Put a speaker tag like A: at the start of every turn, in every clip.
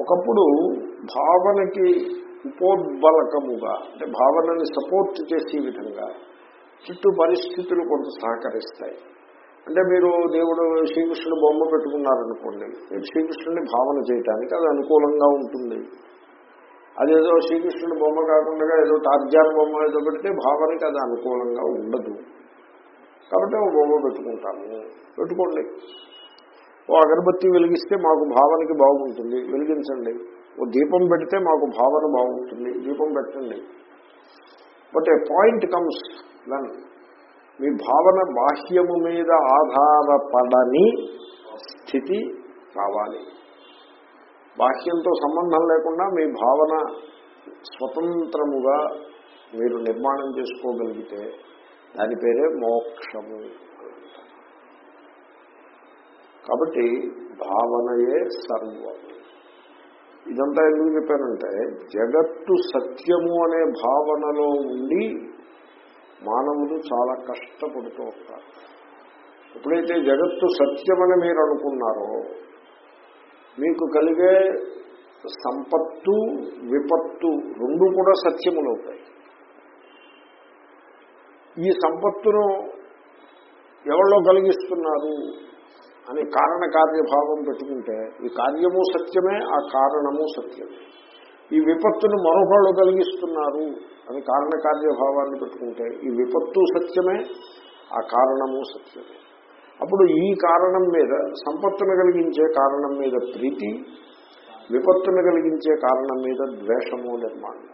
A: ఒకప్పుడు భావనకి ఉపోద్బలకముగా అంటే భావనని సపోర్ట్ చేసే విధంగా చుట్టూ పరిస్థితులు కొంత సహకరిస్తాయి. అంటే మీరు దేవుడు శ్రీకృష్ణుడు బొమ్మ పెట్టుకున్నారనుకోండి మీరు శ్రీకృష్ణుడిని భావన చేయటానికి అది అనుకూలంగా ఉంటుంది. అదేదో శ్రీకృష్ణుడు బొమ్మ కాకుండా ఏదో టార్జాన్ బొమ్మ ఏదో పెడితే భావనకి అది అనుకూలంగా ఉండదు. కాబట్టి ఒక బొమ్మ పెట్టుకుంటాము. పెట్టుకోండి. ఓ అగరబత్తి వెలిగిస్తే మాకు భావనకి బాగుంటుంది. వెలిగించండి. ఓ దీపం పెడితే మాకు భావన బాగుంటుంది. దీపం పెట్టండి. But a point comes then మీ భావన బాహ్యము మీద ఆధారపడని స్థితి రావాలి బాహ్యంతో సంబంధం లేకుండా మీ భావన స్వతంత్రముగా మీరు నిర్మాణం చేసుకోగలిగితే దాని పేరే మోక్షము. కాబట్టి భావనయే సర్వం. ఇదంతా ఎందుకు చెప్పానంటే జగత్తు సత్యము అనే భావనలో ఉండి మానవులు చాలా కష్టపడుతూ ఉంటారు ఎప్పుడైతే జగత్తు సత్యమని మీరు అనుకున్నారో మీకు కలిగే సంపత్తు విపత్తు రెండు కూడా సత్యములవుతాయి ఈ సంపత్తును ఎవరిలో కలిగిస్తున్నారు? అని కారణ కార్యభావం పెట్టుకుంటే ఈ కార్యము సత్యమే ఆ కారణము సత్యమే. ఈ విపత్తును మరొకళ్ళు కలిగిస్తున్నారు అని కారణ కార్యభావాన్ని పెట్టుకుంటే ఈ విపత్తు సత్యమే ఆ కారణము సత్యమే. అప్పుడు ఈ కారణం మీద సంపత్తును కలిగించే కారణం మీద ప్రీతి విపత్తును కలిగించే కారణం మీద ద్వేషము నిర్మాణం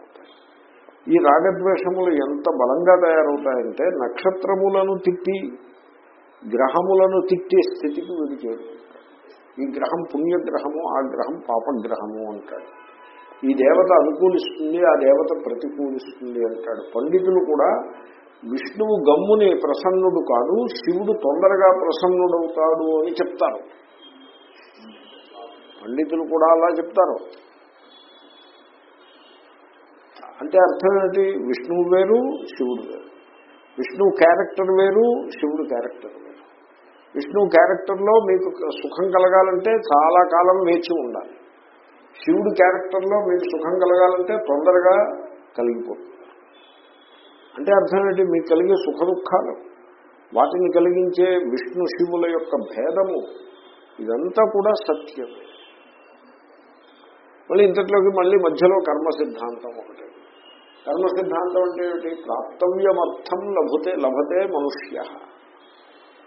A: ఈ రాగద్వేషములు ఎంత బలంగా తయారవుతాయంటే నక్షత్రములను తిట్టి గ్రహములను తిట్టే స్థితికి వీడు ఈ గ్రహం పుణ్యగ్రహము ఆ గ్రహం పాపగ్రహము అంటాడు. ఈ దేవత అనుకూలిస్తుంది ఆ దేవత ప్రతికూలిస్తుంది అంటాడు. పండితులు కూడా విష్ణువు గమ్ముని ప్రసన్నుడు కాదు శివుడు తొందరగా ప్రసన్నుడవుతాడు అని చెప్తారు. పండితులు కూడా అలా చెప్తారు. అంటే అర్థం ఏంటి విష్ణువు వేరు శివుడు వేరు. విష్ణువు క్యారెక్టర్ వేరు శివుడు క్యారెక్టర్ వేరు. విష్ణువు క్యారెక్టర్లో మీకు సుఖం కలగాలంటే చాలా కాలం వేచి ఉండాలి. శివుడు క్యారెక్టర్లో మీకు సుఖం కలగాలంటే తొందరగా కలిగిపోతుంది అంటే అర్థం ఏంటి? మీకు కలిగే సుఖ దుఃఖాలు వాటిని కలిగించే విష్ణు శివుల యొక్క భేదము ఇదంతా కూడా సత్యమే మళ్ళీ ఇంతట్లోకి మళ్ళీ మధ్యలో కర్మ సిద్ధాంతం ఒకటి. కర్మ సిద్ధాంతం అంటే ఏమిటి? ప్రాప్తవ్యమర్థం లభతే లభతే మనుష్య.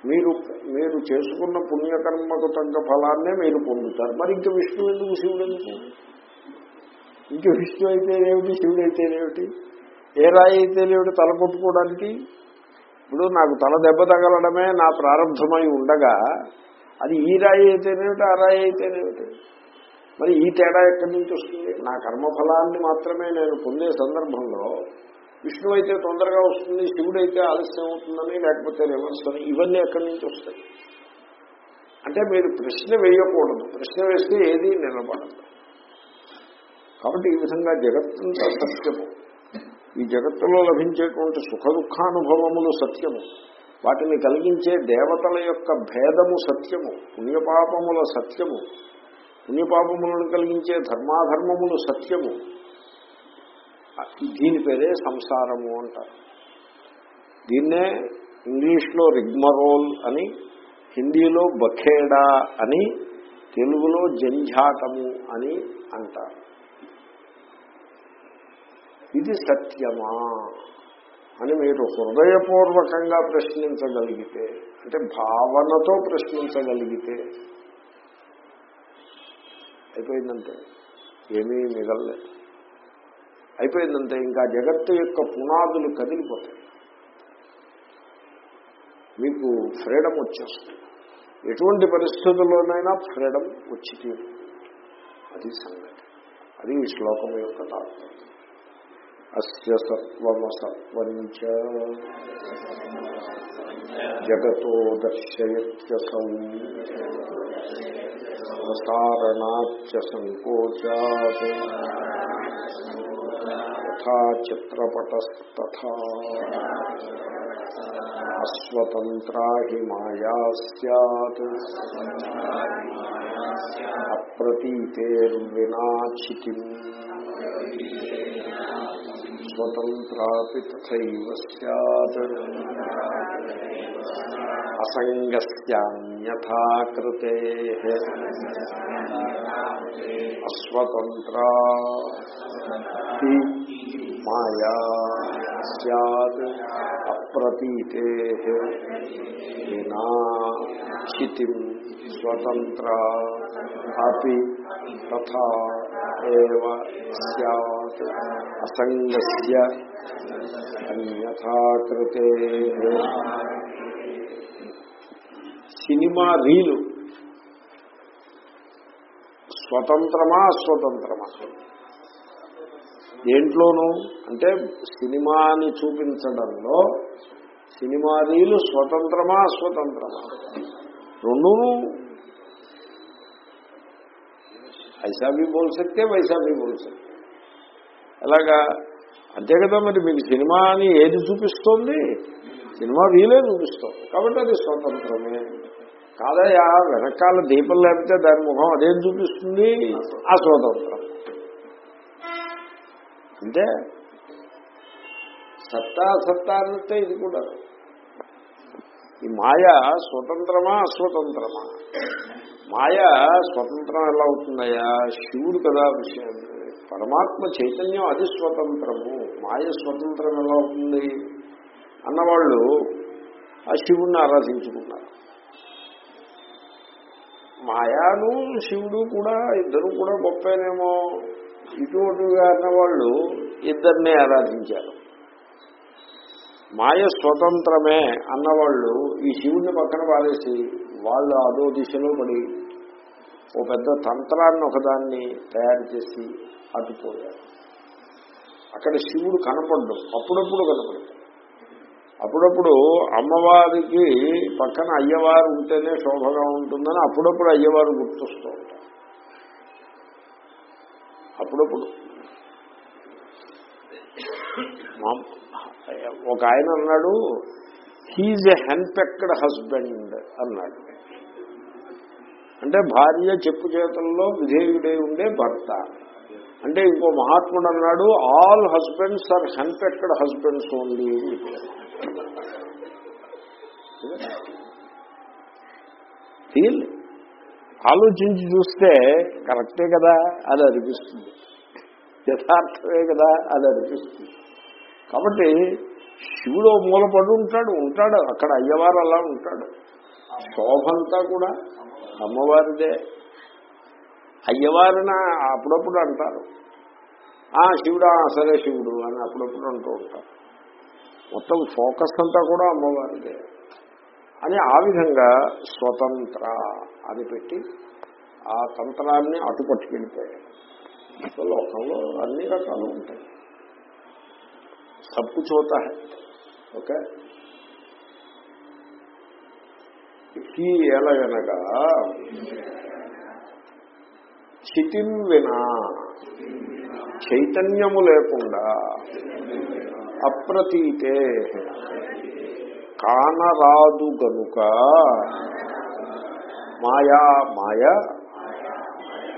A: మీరు మీరు చేసుకున్న పుణ్యకర్మకు తగ్గ ఫలాన్నే మీరు పొందుతారు. మరి ఇంకా విష్ణు ఎందుకు శివుడు ఎందుకు? ఇంకా విష్ణు అయితేనేమిటి శివుడు అయితేనేమిటి ఏ రాయి అయితేనేమిటి తల కొట్టుకోవడానికి? ఇప్పుడు నాకు తల దెబ్బ తగలడమే నా ప్రారంభమై ఉండగా అది ఈ రాయి అయితేనేమిటి ఆ రాయి అయితేనేమిటి మరి ఈ తేడా ఎక్కడి నుంచి వస్తుంది? నా కర్మఫలాన్ని మాత్రమే నేను పొందే సందర్భంలో విష్ణు అయితే తొందరగా వస్తుంది శివుడు అయితే ఆలస్యం అవుతుందని లేకపోతే రివర్స్ అని ఇవన్నీ ఎక్కడి నుంచి వస్తాయి? అంటే మీరు ప్రశ్న వేయకూడదు. ప్రశ్న వేస్తే ఏది నిలబడదు. కాబట్టి ఈ విధంగా జగత్తంతా సత్యము. ఈ జగత్తులో లభించేటువంటి సుఖ దుఃఖానుభవములు సత్యము. వాటిని కలిగించే దేవతల యొక్క భేదము సత్యము. పుణ్యపాపముల సత్యము. పుణ్యపాపములను కలిగించే ధర్మాధర్మములు సత్యము. దీని పేరే సంసారము అంటారు. దీన్నే ఇంగ్లీష్లో రిగ్మరోల్ అని హిందీలో బఖేడా అని తెలుగులో జంఝాటము అని అంటారు. ఇది సత్యమా అని మీరు హృదయపూర్వకంగా ప్రశ్నించగలిగితే అంటే భావనతో ప్రశ్నించగలిగితే అయిపోయిందంటే ఏమీ మిగలలేదు. అయిపోయిందంటే ఇంకా జగత్తు యొక్క పునాదులు కదిలిపోతాయి. మీకు ఫ్రీడమ్ వచ్చేస్తుంది. ఎటువంటి పరిస్థితుల్లోనైనా ఫ్రీడమ్ వచ్చి అది సంగతి. అది ఈ శ్లోకం యొక్క తాత్పర్యం. అస్య సత్వమసత్వంచ జగతో దర్శయత్యసం ప్రసారణాచ్చ సంకోచాత్. యథా చిత్రపటస్తథా అస్వతంత్రా హి మాయా సత్ అప్రతీతేర్వినాచితిం స్వతంత్రాపి తథైవ స్యాత్ అసంగస్యాన్యథాకృతే అస్వతంత్రా హి మాయా సత్ అప్రతీతే వినా చితిం స్వతంత్ర అపి తథా ఏవ సత్ అసంగస్య అన్యథాకృతే సినిమా రీలు స్వతంత్రమా అస్వతంత్రమా దేంట్లోనూ అంటే సినిమాని చూపించడంలో సినిమా రీలు స్వతంత్రమా? అస్వతంత్రమా రెండూ ఐసా బి బోల్ సక్తే వైసా బోల్ సక్తే అలాగా అంతే కదా మరి మీకు సినిమా అని ఏది చూపిస్తోంది? సినిమా వీలే చూపిస్తోంది. కాబట్టి అది స్వతంత్రమే. కాదయా వెనకాల దీపం లేకపోతే దాని ముఖం అదేం చూపిస్తుంది? ఆ స్వతంత్రం అంటే సత్తా సత్తా అన్నట్టే ఇది కూడా. ఈ మాయ స్వతంత్రమా అస్వతంత్రమా? మాయ స్వతంత్రం ఎలా అవుతుందయ్యా? శివుడు కదా విషయం. పరమాత్మ చైతన్యం అది స్వతంత్రము. మాయ స్వతంత్రం ఎలా అవుతుంది? అన్నవాళ్ళు ఆ శివుణ్ణి ఆరాధించుకున్నారు. మాయాను శివుడు కూడా ఇద్దరు కూడా గొప్పనేమో. ఇటువంటిగా అన్నవాళ్ళు ఇద్దరినే ఆరాధించారు. మాయ స్వతంత్రమే అన్నవాళ్ళు ఈ శివుడిని పక్కన పారేసి వాళ్ళు అదో దిశలో పడి ఓ పెద్ద తంత్రాన్ని ఒకదాన్ని తయారు చేసి అడ్డుపోయారు. అక్కడ శివుడు కనపడ్డు. అప్పుడప్పుడు కనపడతాడు అప్పుడప్పుడు అమ్మవారికి పక్కన అయ్యవారు ఉంటేనే శోభగా ఉంటుందని అప్పుడప్పుడు అయ్యవారు గుర్తొస్తూ ఉంటారు. అప్పుడప్పుడు. ఒక ఆయన అన్నాడు హీజ్ ఎ హెన్పెక్డ్ హస్బెండ్ అన్నాడు. అంటే భార్య చెప్పు చేతుల్లో విధేయుడై ఉండే భర్త. అంటే ఇంకో మహాత్ముడు అన్నాడు all husbands are henpecked husbands only feel ఆలోచించి చూస్తే కరెక్టే కదా అది అనిపిస్తుంది. యథార్థమే కదా అది అనిపిస్తుంది. కాబట్టి శివుడు మూలపడి ఉంటాడు ఉంటాడు. అక్కడ అయ్యవారు అలా ఉంటాడు. శోభంతా కూడా అమ్మవారిదే. అయ్యవారిన అప్పుడప్పుడు అంటారు. ఆ శివుడా సరే శివుడు అని అప్పుడప్పుడు అంటూ ఉంటారు. మొత్తం ఫోకస్ అంతా కూడా అమ్మవారిదే. అని ఆ విధంగా స్వతంత్ర అని పెట్టి ఆ తంత్రాన్ని అటుపట్టుకెళ్ళిపోయాడు సో లోకంలో అన్ని రకాలు ఉంటాయి. సబ్ చోత ఓకే? హై ఓకే ఈ ఎలాగనగా చితిం వినా చైతన్యము లేకుండా అప్రతీతే కానరాదు గనుక మాయా మాయ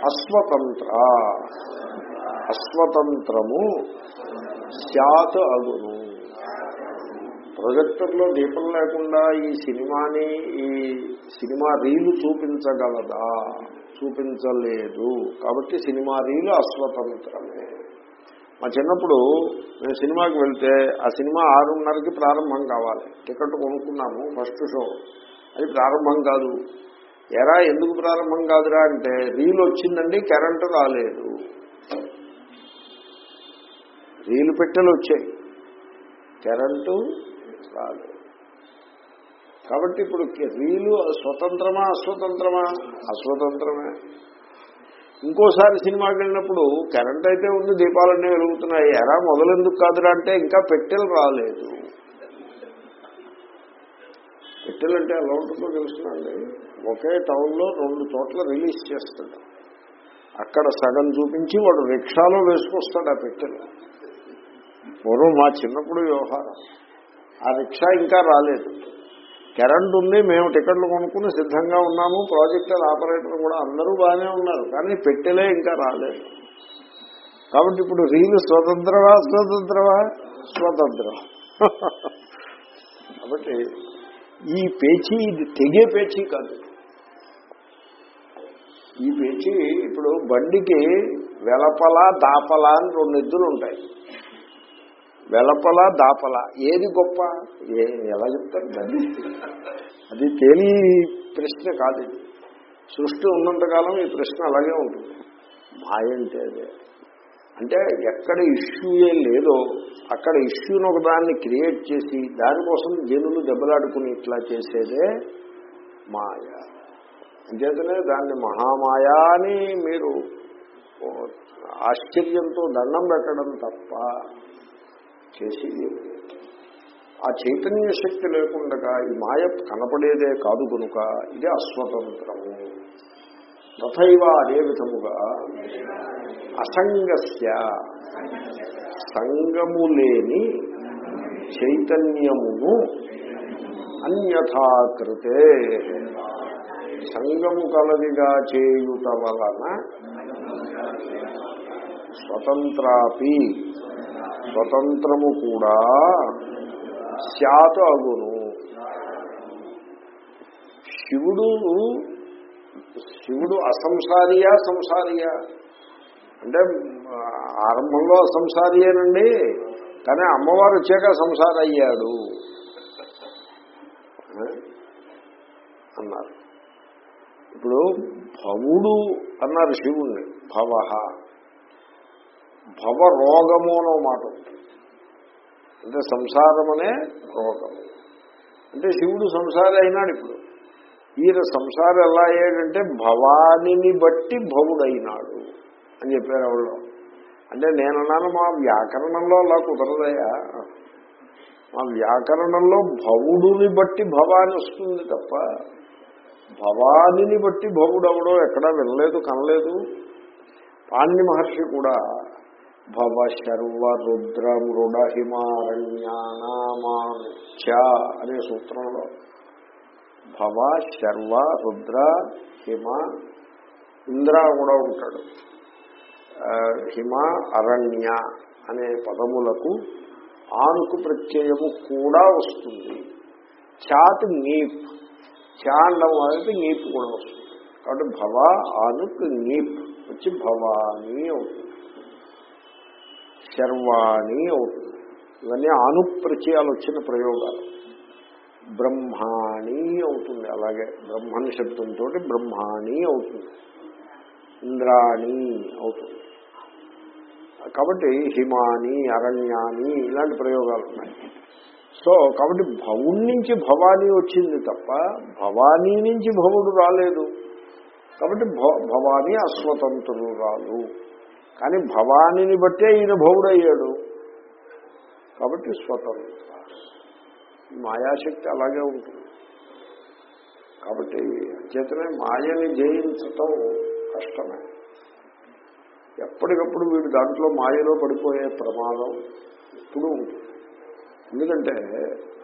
A: అస్వతంత్ర అస్వతంత్రము శాత్ అగును. ప్రొజెక్టర్లో దీపం లేకుండా ఈ సినిమాని ఈ సినిమా రీలు చూపించగలదా? చూపించలేదు. కాబట్టి సినిమా రీలు అస్వతంత్రమే. మా చిన్నప్పుడు మేము సినిమాకి వెళ్తే ఆ సినిమా ఆరున్నరకి ప్రారంభం కావాలి. టికెట్ కొనుక్కున్నాము ఫస్ట్ షో. అది ప్రారంభం కాదు. ఎరా ఎందుకు ప్రారంభం కాదురా అంటే రీలు వచ్చిందండి కరెంటు రాలేదు. రీలు పెట్టెలు వచ్చాయి. కరెంటు రాలేదు కాబట్టి ఇప్పుడు రీలు స్వతంత్రమా అస్వతంత్రమా? అస్వతంత్రమే. ఇంకోసారి సినిమాకి వెళ్ళినప్పుడు కరెంట్ అయితే ఉంది దీపాలన్నీ వెలుగుతున్నాయి. ఎరా మొదలెందుకు కాదురా అంటే ఇంకా పెట్టెలు రాలేదు. పెట్టెలు అంటే ఎలా ఉంటుందో తెలుసునండి ఒకే టౌన్లో రెండు చోట్ల రిలీజ్ చేస్తాడు. అక్కడ సగం చూపించి వాడు రిక్షాలో వేసుకొస్తాడు ఆ పెట్టెలు. పూర్వం మా చిన్నప్పుడు వ్యవహారం. ఆ రిక్షా ఇంకా రాలేదు. కరెంట్ ఉంది మేము టికెట్లు కొనుక్కుని సిద్ధంగా ఉన్నాము ప్రాజెక్టర్ ఆపరేటర్ కూడా అందరూ బాగానే ఉన్నారు కానీ పెట్టెలే ఇంకా రాలేదు. కాబట్టి ఇప్పుడు రీలు స్వతంత్రమా స్వతంత్రమా స్వతంత్రం. కాబట్టి ఈ పేచీ ఇది తెగే పేచీ కాదు. ఈ పేచీ ఇప్పుడు బండికి వెలపల దాపల అని రెండు ఎద్దులు ఉంటాయి. వెలపల దాపల ఏది గొప్ప? ఏ ఎలా చెప్తారు? దాన్ని అది తేలి ప్రశ్న కాదు. ఇది సృష్టి ఉన్నంతకాలం ఈ ప్రశ్న అలాగే ఉంటుంది. మాయ అంటే అదే. అంటే ఎక్కడ ఇష్యూ ఏం లేదో అక్కడ ఇష్యూని ఒక దాన్ని క్రియేట్ చేసి దానికోసం జనులు దెబ్బలాడుకుని ఇట్లా చేసేదే మాయ. అంచేతనే దాన్ని మహామాయా అని మీరు ఆశ్చర్యంతో దండం పెట్టడం తప్ప చేసేది. ఆ చైతన్య శక్తి లేకుండా ఈ మాయ కనపడేదే కాదు కనుక ఇది అస్వతంత్రము. తథైవ అదే విధముగా అసంగస్య. సంగము లేని చైతన్యమును అన్యథాకృతే సంగము కలదిగా చేయుట వలన స్వతంత్రాపి స్వతంత్రము కూడా శాత అగును. శివుడు శివుడు అసంసారియా సంసారియా? అంటే ఆరంభంలో అసంసారియేనండి కానీ అమ్మవారు వచ్చాక సంసార అయ్యాడు అన్నారు. ఇప్పుడు భవుడు అన్నారు శివుణ్ణి భవ భవ రోగము అనో మాట. అంటే సంసారం అనే రోగము. అంటే శివుడు సంసారి అయినాడు ఇప్పుడు. ఈయన సంసారం ఎలా అయ్యాడంటే భవానిని బట్టి భవుడైనాడు అని చెప్పారు ఎవరు. అంటే నేనన్నాను మా వ్యాకరణంలో అలా కుదరదయా మా వ్యాకరణంలో భవుడుని బట్టి భవాని వస్తుంది తప్ప భవానిని బట్టి భవుడవడో ఎక్కడా వినలేదు కనలేదు. పాణ్య మహర్షి కూడా భవ శర్వ రుద్ర మృడ హిమారణ్యానామాచ అనే సూత్రంలో భవ శర్వ రుద్ర హిమ ఇంద్ర కూడా ఉంటాడు హిమ అరణ్య అనే పదములకు ఆనుకు ప్రత్యయము కూడా వస్తుంది చాత్ నీప్ చాండం అనేది నీప్ కూడా వస్తుంది కాబట్టి భవ ఆనుక్ నీప్ వచ్చి భవాని అవుతుంది శర్వాణి అవుతుంది. ఇవన్నీ ఆనుప్రచయాలు వచ్చిన ప్రయోగాలు. బ్రహ్మాణి అవుతుంది. అలాగే బ్రహ్మని శబ్దంతో బ్రహ్మాణి అవుతుంది. ఇంద్రాణి అవుతుంది. కాబట్టి హిమాని అరణ్యాని ఇలాంటి ప్రయోగాలు ఉన్నాయి. సో కాబట్టి భవుడి నుంచి భవానీ వచ్చింది తప్ప భవానీ నుంచి భవుడు రాలేదు. కాబట్టి భ- భవానీ అస్వతంత్రురాలు. కానీ భవానిని బట్టే ఈయన భవుడయ్యాడు కాబట్టి స్వతంత్ర మాయాశక్తి అలాగే ఉంటుంది. కాబట్టి చేతనే మాయని జయించటం కష్టమే. ఎప్పటికప్పుడు వీడు దాంట్లో మాయలో పడిపోయే ప్రమాదం ఎప్పుడూ ఉంటుంది. ఎందుకంటే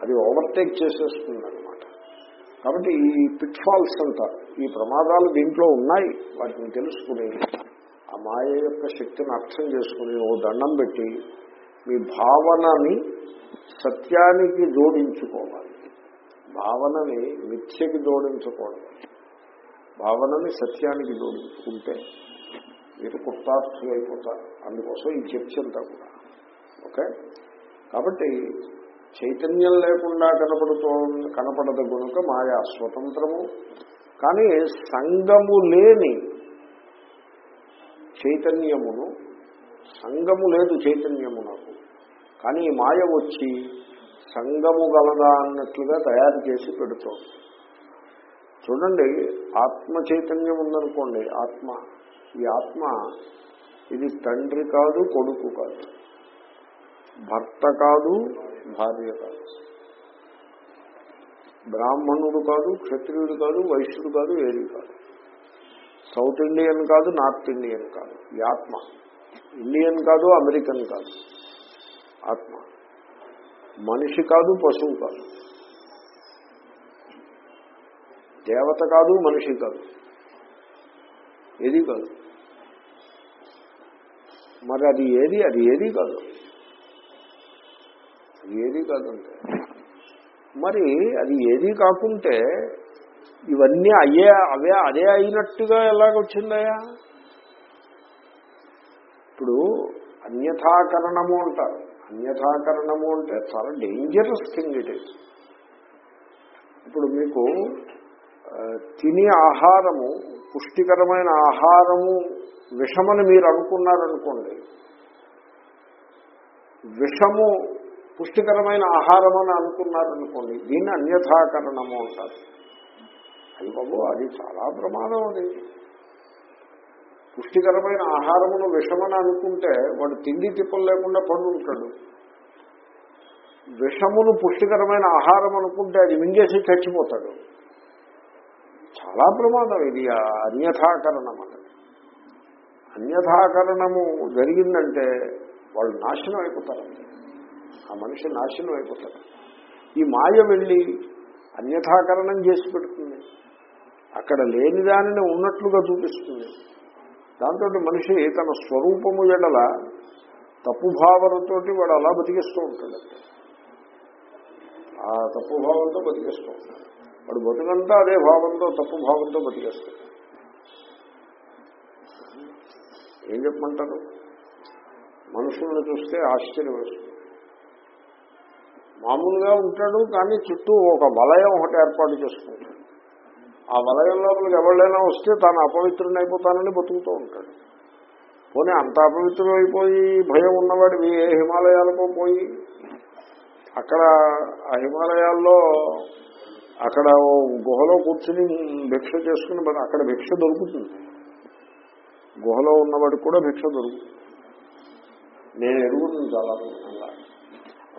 A: అది ఓవర్టేక్ చేసేస్తుంది అనమాట కాబట్టి ఈ పిట్ ఫాల్స్ అంటారు ఈ ప్రమాదాలు దీంట్లో ఉన్నాయి వాటిని తెలుసుకుని ఆ మాయ యొక్క శక్తిని అర్థం చేసుకుని ఓ దండం పెట్టి మీ భావనని సత్యానికి జోడించుకోవాలి. భావనని మిథ్యకి జోడించకూడదు. భావనని సత్యానికి జోడించుకుంటే మీరు కృతార్థులైపోతారు అందుకోసం ఈ చర్చ అంతా కూడా. ఓకే? కాబట్టి చైతన్యం లేకుండా కనపడుతూ కనపడదు గనుక మాయా స్వతంత్రము. కానీ సంగము లేని చైతన్యమును సంగము లేదు చైతన్యము నాకు. కానీ మాయ వచ్చి సంగము గలదా అన్నట్లుగా తయారు చేసి పెడుతోంది. చూడండి ఆత్మ చైతన్యం ఉందనుకోండి ఆత్మ ఈ ఆత్మ ఇది తండ్రి కాదు కొడుకు కాదు. భర్త కాదు భార్య కాదు. బ్రాహ్మణుడు కాదు క్షత్రియుడు కాదు వైశ్యుడు కాదు ఏది కాదు. సౌత్ ఇండియన్ కాదు నార్త్ ఇండియన్ కాదు. ఈ ఆత్మ. ఇండియన్ కాదు అమెరికన్ కాదు. ఆత్మ. మనిషి కాదు పశువు కాదు. దేవత కాదు మనిషి కాదు. ఏది కాదు? మరి అది ఏది? అది ఏది కాదు? అది ఏది కాదంటే. మరి అది ఏది కాకుంటే ఇవన్నీ అయ్యే అవే అదే అయినట్టుగా ఎలాగొచ్చిందయా ఇప్పుడు అన్యథాకరణము అంటారు. అన్యథాకరణము అంటే చాలా డేంజరస్ థింగ్ ఇట్ ఈస్ ఇప్పుడు మీకు తినే ఆహారము పుష్టికరమైన ఆహారము విషమని మీరు అనుకున్నారనుకోండి విషము పుష్టికరమైన ఆహారం అని అనుకున్నారనుకోండి దీన్ని అన్యథాకరణము అంటారు. అది బాబు అది చాలా ప్రమాదం అది. పుష్టికరమైన ఆహారమును విషమని అనుకుంటే వాడు తిండి తిప్పలు లేకుండా పడు విషమును పుష్టికరమైన ఆహారం అనుకుంటే అది మింగేసి చచ్చిపోతాడు. చాలా ప్రమాదం ఇది అన్యథాకరణం అనేది అన్యథాకరణము జరిగిందంటే వాళ్ళు నాశనం అయిపోతారు. ఆ మనిషి నాశనం అయిపోతారు ఈ మాయ వెళ్ళి అన్యథాకరణం చేసి పెడుతుంది. అక్కడ లేని దానిని ఉన్నట్లుగా చూపిస్తుంది. దాంతో మనిషి తన స్వరూపము ఎడల తప్పు భావనతోటి వాడు అలా బతికిస్తూ ఉంటాడు. ఆ తప్పు భావంతో బతికేస్తూ ఉంటాడు. వాడు బతుకంతా అదే భావంతో తప్పు భావంతో బతికేస్తాడు. ఏం చెప్పమంటారు? మనుషులను చూస్తే ఆశ్చర్యం వేస్తుంది. మామూలుగా ఉంటాడు కానీ చుట్టూ ఒక వలయం ఒకటి ఏర్పాటు చేసుకుంటాడు. ఆ వలయం లోపలికి ఎవరైనా వస్తే తాను అపవిత్రుని అయిపోతానని బతుకుతూ ఉంటాడు. పోనీ అంత అపవిత్రం అయిపోయి భయం ఉన్నవాడు ఏ హిమాలయాలకో పోయి అక్కడ ఆ హిమాలయాల్లో అక్కడ గుహలో కూర్చుని భిక్ష చేసుకుని మరి అక్కడ భిక్ష దొరుకుతుంది. గుహలో ఉన్నవాడికి కూడా భిక్ష దొరుకుతుంది. నేను ఎరుగుతుంది చాలా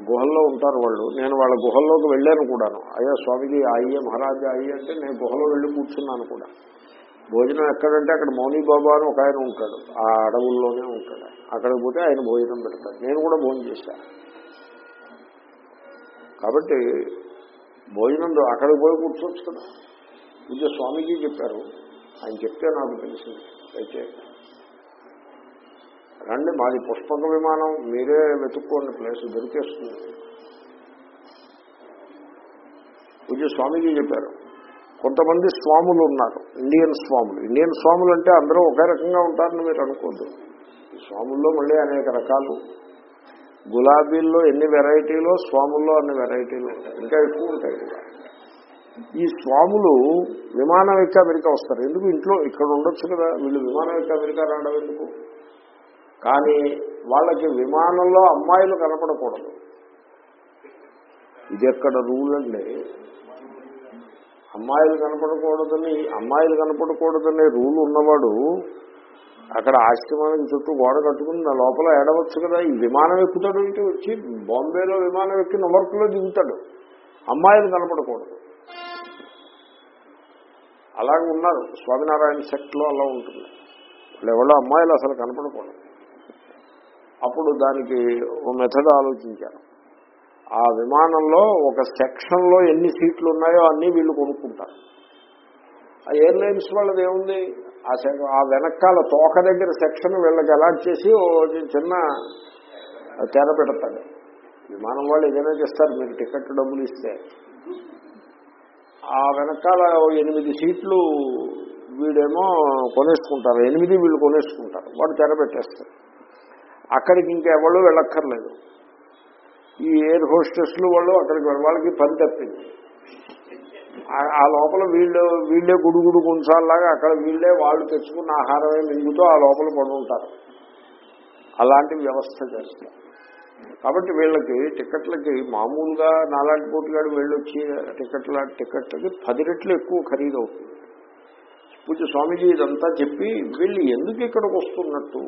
A: గుహల్లో ఉంటారు వాళ్ళు. నేను వాళ్ళ గుహల్లోకి వెళ్ళాను కూడాను. అయ్యా స్వామిజీ అయ్యే మహారాజా అయ్యే అంటే నేను గుహలో వెళ్ళి కూర్చున్నాను కూడా. భోజనం ఎక్కడంటే అక్కడ మౌని బాబా అని ఒక ఆయన ఉంటాడు. ఆ అడవుల్లోనే ఉంటాడు. అక్కడికి పోతే ఆయన భోజనం పెడతాడు. నేను కూడా భోజనం చేశాను కాబట్టి భోజనం అక్కడికి పోయి కూర్చోవచ్చు కదా. పూజ స్వామీజీ చెప్పారు. ఆయన చెప్తే నాకు తెలిసింది. దయచేసి రండి మాది పుష్పక విమానం మీరే వెతుక్కోండి ప్లేస్ దొరికేస్తుంది. పూజ స్వామీజీ చెప్పారు. కొంతమంది స్వాములు ఉన్నారు ఇండియన్ స్వాములు. ఇండియన్ స్వాములు అంటే అందరూ ఒకే రకంగా ఉంటారని మీరు అనుకోద్దు. ఈ స్వాముల్లో మళ్ళీ అనేక రకాలు. గులాబీల్లో ఎన్ని వెరైటీలో స్వాముల్లో అన్ని వెరైటీలు ఇంకా ఎక్కువ ఉంటాయి కూడా. ఈ స్వాములు విమానం ఎక్కి అమెరికా వస్తారు. ఎందుకు? ఇంట్లో ఇక్కడ ఉండొచ్చు కదా. వీళ్ళు విమానం ఎక్కి అమెరికా రావడం ఎందుకు? కానీ వాళ్ళకి విమానంలో అమ్మాయిలు కనపడకూడదు. ఇది ఎక్కడ రూల్ అండి? అమ్మాయిలు కనపడకూడదని అమ్మాయిలు కనపడకూడదనే రూల్ ఉన్నవాడు అక్కడ ఆశ్రమానికి చుట్టూ గోడ కట్టుకుని నా లోపల ఏడవచ్చు కదా ఈ విమానం ఎక్కుతాడు ఇంటి వచ్చి బాంబేలో విమానం ఎక్కి నవర్క్లో దిగుతాడు. అమ్మాయిలు కనపడకూడదు. అలాగే ఉన్నారు. స్వామినారాయణ శక్తిలో అలా ఉంటుంది. వాళ్ళు ఎవరో అమ్మాయిలు అసలు కనపడకూడదు. అప్పుడు దానికి ఓ మెథడ్ ఆలోచించారు. ఆ విమానంలో ఒక సెక్షన్లో ఎన్ని సీట్లు ఉన్నాయో అన్నీ వీళ్ళు కొనుక్కుంటారు. ఆ ఎయిర్లైన్స్ వాళ్ళది ఏముంది? ఆ సె- ఆ వెనకాల తోక దగ్గర సెక్షన్ వీళ్ళకి అలాట్ చేసి ఓ చిన్న తెర పెడతాడు విమానం వాళ్ళు ఏదైనా చేస్తారు మీరు టికెట్ డబ్బులు ఇస్తే. ఆ వెనకాల ఎనిమిది సీట్లు వీడేమో కొనేసుకుంటారు. ఎనిమిది వీళ్ళు కొనేసుకుంటారు. వాడు తెర పెట్టేస్తారు. అక్కడికి ఇంకెవరు వెళ్ళక్కర్లేదు. ఈ ఎయిర్ హోస్టెస్లు వాళ్ళు అక్కడికి వాళ్ళకి పని తప్పింది. ఆ- లోపల వీళ్ళు వీళ్ళే గుడుగుడు గుంచాలాగా అక్కడ వీళ్ళే వాళ్ళు తెచ్చుకున్న ఆహారమే మింగుతూ ఆ లోపల పడుంటారు అలాంటి వ్యవస్థ చేస్తారు కాబట్టి వీళ్ళకి టికెట్లకి మామూలుగా నాలాంటి పోటీగాడు వెళ్ళొచ్చి టికెట్ల టికెట్లకి పది రెట్లు ఎక్కువ ఖరీదు అవుతుంది పూజ స్వామీజీ ఇదంతా చెప్పి వీళ్ళు ఎందుకు ఇక్కడికి వస్తున్నట్టు?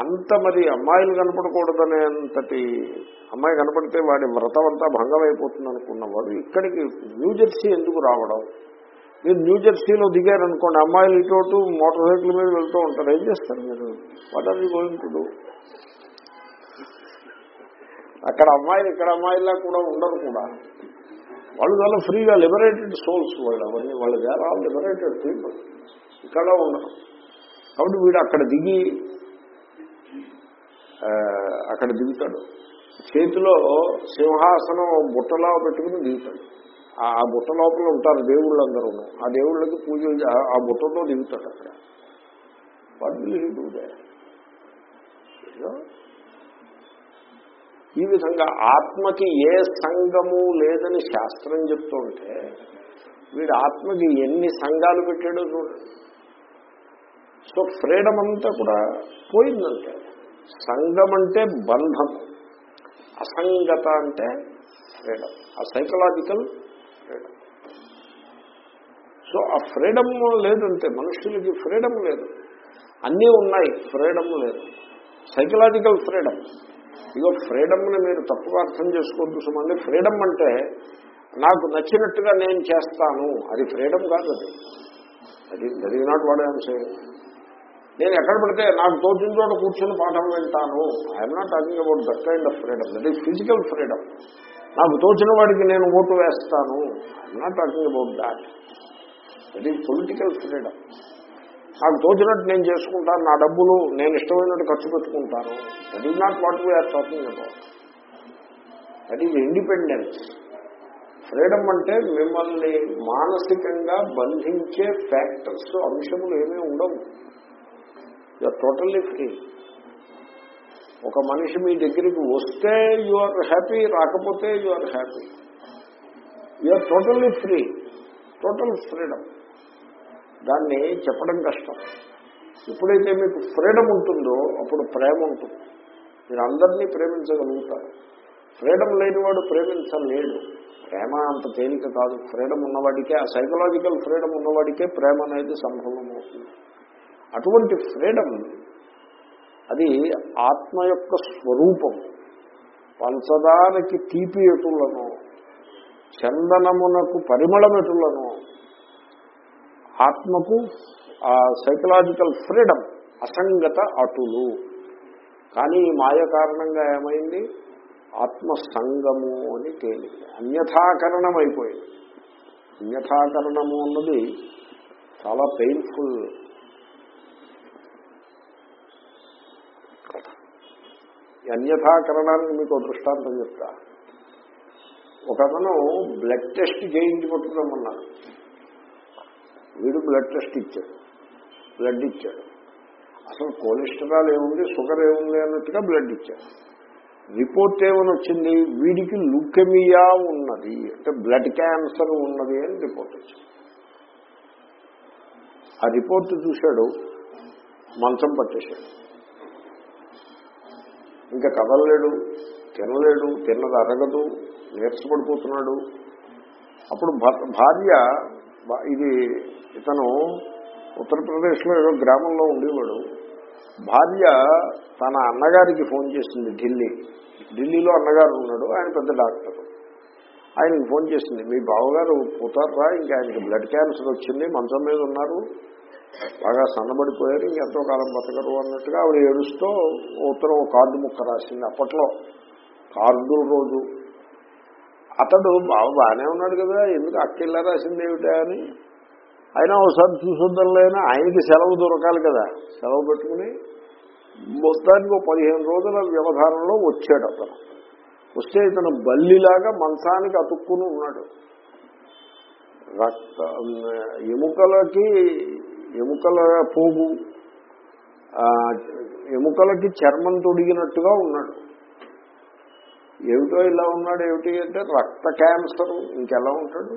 A: అంత మరి అమ్మాయిలు కనపడకూడదనేంతటి అమ్మాయి కనపడితే వాడి వ్రతం అంతా భంగం అయిపోతుంది అనుకున్నవాడు ఇక్కడికి న్యూజెర్సీ ఎందుకు రావడం? మీరు న్యూజెర్సీలో దిగారనుకోండి అమ్మాయిలు ఇటు మోటార్ సైకిల్ మీద వెళ్తూ ఉంటారు. ఏం చేస్తారు మీరు? What are you going to do అక్కడ అమ్మాయిలు ఇక్కడ అమ్మాయిలా కూడా ఉండరు కూడా. వాళ్ళు చాలా ఫ్రీగా లిబరేటెడ్ సోల్స్ వాళ్ళు. అవన్నీ వాళ్ళు వేరే ఆల్ లిబరేటెడ్ పీపుల్ ఇక్కడ ఉండరు కాబట్టి వీడు అక్కడ దిగి అక్కడ దిగుతాడు. చేతిలో సింహాసనం బుట్టలా పెట్టుకుని దిగుతాడు. ఆ బుట్ట లోపల ఉంటారు దేవుళ్ళందరూ. ఆ దేవుళ్ళకి పూజ ఆ- బుట్టతో దిగుతాడు అక్కడ. ఈ విధంగా ఆత్మకి ఏ సంఘము లేదని శాస్త్రం చెప్తుంటే వీడు ఆత్మకి ఎన్ని సంఘాలు పెట్టాడో చూడండి సో ఫ్రీడమ్ అంతా కూడా పోయిందంటే. సంఘం అంటే బంధం. అసంగత అంటే ఫ్రీడమ్. ఆ సైకలాజికల్ ఫ్రీడమ్. సో ఆ ఫ్రీడమ్ లేదంటే మనుషులకి ఫ్రీడమ్ లేదు. అన్నీ ఉన్నాయి ఫ్రీడమ్ లేదు. Psychological freedom. ఇగో ఫ్రీడమ్ని మీరు తప్పుగా అర్థం చేసుకోవద్దు సుమండి. ఫ్రీడమ్ అంటే నాకు నచ్చినట్టుగా నేను చేస్తాను. అది ఫ్రీడమ్ కాదు అది. అది that is not what I'm saying. నేను ఎక్కడ పడితే నాకు తోచిన చోట కూర్చొని పాఠం వింటాను. I'm not talking about that kind of freedom that is physical freedom నాకు తోచిన వాడికి నేను ఓటు వేస్తాను. I'm not talking about that that is political freedom నాకు తోచినట్టు నేను చేసుకుంటాను. నా డబ్బులు నేను ఇష్టమైనట్టు ఖర్చు పెట్టుకుంటాను. That is not what we are talking about that is independence freedom అంటే మిమ్మల్ని మానసికంగా బంధించే ఫ్యాక్టర్స్ అంశములు ఏమీ ఉండవు. యూఆర్ టోటల్లీ ఫ్రీ ఒక మనిషి మీ దగ్గరికి వస్తే యు ఆర్ హ్యాపీ రాకపోతే you are happy are totally free total freedom దాన్ని చెప్పడం కష్టం. ఎప్పుడైతే మీకు ఫ్రీడమ్ ఉంటుందో అప్పుడు ప్రేమ ఉంటుంది. మీరు అందరినీ ప్రేమించగలుగుతారు. ఫ్రీడమ్ లేనివాడు ప్రేమించలేడు. ప్రేమ అంత తేలిక కాదు. ఫ్రీడమ్ ఉన్నవాడికే ఆ సైకలాజికల్ ఫ్రీడమ్ ఉన్నవాడికే ప్రేమ అనేది సంభవం అవుతుంది అటువంటి ఫ్రీడమ్ అది ఆత్మ యొక్క స్వరూపం. పంచదానికి తీపి ఎటులను చందనమునకు పరిమళమెటులను ఆత్మకు ఆ సైకలాజికల్ ఫ్రీడమ్ అసంగత అటులు. కానీ మాయ కారణంగా ఏమైంది? ఆత్మసంగము అని తేలింది. అన్యథాకరణం అయిపోయింది అన్యథాకరణము అన్నది చాలా పెయిన్ఫుల్ అన్యథాకరణానికి మీకు దృష్టాంతం చెప్తా. ఒక అతను బ్లడ్ టెస్ట్ చేయించి పట్టుకురమ్మన్నాడు వీడు బ్లడ్ టెస్ట్ ఇచ్చాడు. బ్లడ్ ఇచ్చాడు. అసలు కొలెస్ట్రాల్ ఏముంది షుగర్ ఏముంది అన్నట్టుగా బ్లడ్ ఇచ్చాడు. రిపోర్ట్ ఏమని వచ్చింది? వీడికి లుకెమియా ఉన్నది అంటే బ్లడ్ క్యాన్సర్ ఉన్నది అని రిపోర్ట్ వచ్చింది. ఆ రిపోర్ట్ చూశాడు మంచం పట్టేశాడు. ఇంకా కదలలేడు తినలేడు తిన్నది అరగదు నీరసపడిపోతున్నాడు. అప్పుడు భార్య ఇది ఇతను ఉత్తరప్రదేశ్లో ఏదో గ్రామంలో ఉండేవాడు. భార్య తన అన్నగారికి ఫోన్ చేసింది ఢిల్లీ. ఢిల్లీలో అన్నగారు ఉన్నాడు ఆయన పెద్ద డాక్టర్. ఆయనకి ఫోన్ చేసింది మీ బావగారు పుతారా? ఇంకా ఆయనకి బ్లడ్ క్యాన్సర్ వచ్చింది మంచం మీద ఉన్నారు. బాగా సన్నబడిపోయారు ఎంతో కాలం బతకరు అన్నట్టుగా ఆవిడ ఏడుస్తూ ఉత్తరం ఒక కార్డు ముక్క రాసింది అప్పట్లో. కార్డుల రోజు. అతడు బాబు బాగానే ఉన్నాడు కదా ఎందుకు అక్కిల్లా రాసింది ఏమిటా అని. అయినా ఒకసారి చూసొద్దాంలేనా ఆయనకి సెలవు దొరకాలి కదా సెలవు పెట్టుకుని మొత్తానికి ఒక పదిహేను రోజుల వ్యవధానంలో వచ్చాడు అతను. వస్తే ఇతను బల్లిలాగా మంచానికి అతుక్కుని ఉన్నాడు. రక్త ఎముకలకి ఎముకల పోగు. ఎముకలకి చర్మం తొడిగినట్టుగా ఉన్నాడు. ఏమిటో ఇలా ఉన్నాడు ఏమిటి అంటే రక్త క్యాన్సర్ ఇంకెలా ఉంటాడు?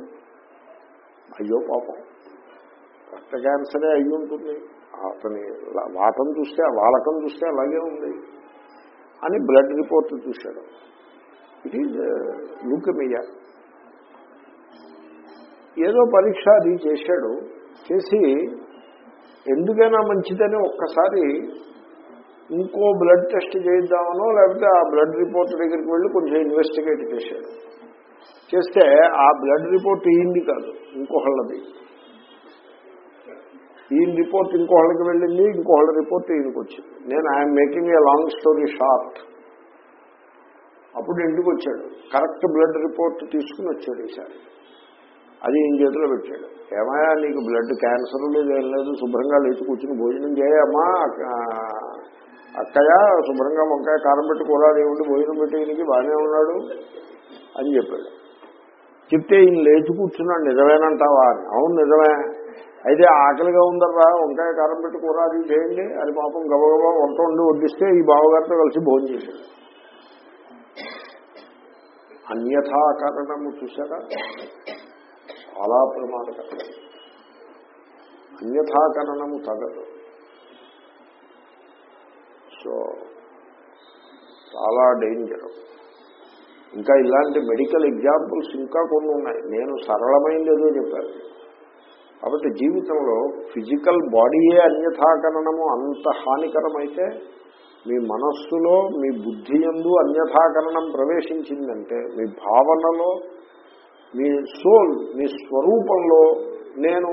A: అయ్యో పాపం. రక్త క్యాన్సరే అయి ఉంటుంది. అతని వాటం చూస్తే వాలకం చూస్తే అలాగే ఉంది అని బ్లడ్ రిపోర్ట్ చూశాడు. ఇట్ ఈజ్ లూకమియా uh, ఏదో పరీక్ష అది చేశాడు చేసి ఎందుకైనా మంచిదని ఒక్కసారి ఇంకో బ్లడ్ టెస్ట్ చేద్దామనో లేకపోతే ఆ బ్లడ్ రిపోర్ట్ దగ్గరికి వెళ్ళి కొంచెం ఇన్వెస్టిగేట్ చేశాడు. చేస్తే ఆ బ్లడ్ రిపోర్ట్ ఈయింది కాదు ఇంకోహళ్ళది ఈయన రిపోర్ట్ ఇంకోహళ్ళకి వెళ్ళింది ఇంకోహళ్ళ రిపోర్ట్ ఈయనకి వచ్చింది నేను I'm making a long story short అప్పుడు ఇంటికి వచ్చాడు కరెక్ట్ బ్లడ్ రిపోర్ట్ తీసుకుని వచ్చాడు ఈసారి. అది ఈయన చేతిలో పెట్టాడు. ఏమయ్యా నీకు బ్లడ్ క్యాన్సర్ లేదు ఏం లేదు శుభ్రంగా లేచి కూర్చుని భోజనం చేయమ్మా అక్కయ్య శుభ్రంగా వంకాయ కారం పెట్టి కూర దేవుండి భోజనం పెట్టేయడానికి బాగానే ఉన్నాడు అని చెప్పాడు. చెప్తే ఈయన లేచి కూర్చున్నాడు నిజమేనంటావా? అవును నిజమే. అయితే ఆకలిగా ఉందర్రా వంకాయ కారం పెట్టి కూర అది చేయండి అది పాపం గబగబా వంట ఉండి వడ్డిస్తే ఈ బావగారితో కలిసి భోజనం చేశాడు. అన్యథాకరణము చూసారా చాలా ప్రమాదకరం. అన్యథాకరణము తగదు. సో చాలా డేంజర్. ఇంకా ఇలాంటి మెడికల్ ఎగ్జాంపుల్స్ ఇంకా కొన్ని ఉన్నాయి. నేను సరళమైంది ఏదో చెప్పాను. కాబట్టి జీవితంలో ఫిజికల్ బాడీయే అన్యథాకరణము అంత హానికరమైతే మీ మనస్సులో మీ బుద్ధి ఎందు అన్యథాకరణం ప్రవేశించిందంటే మీ భావనలో మీ సోల్ మీ స్వరూపంలో నేను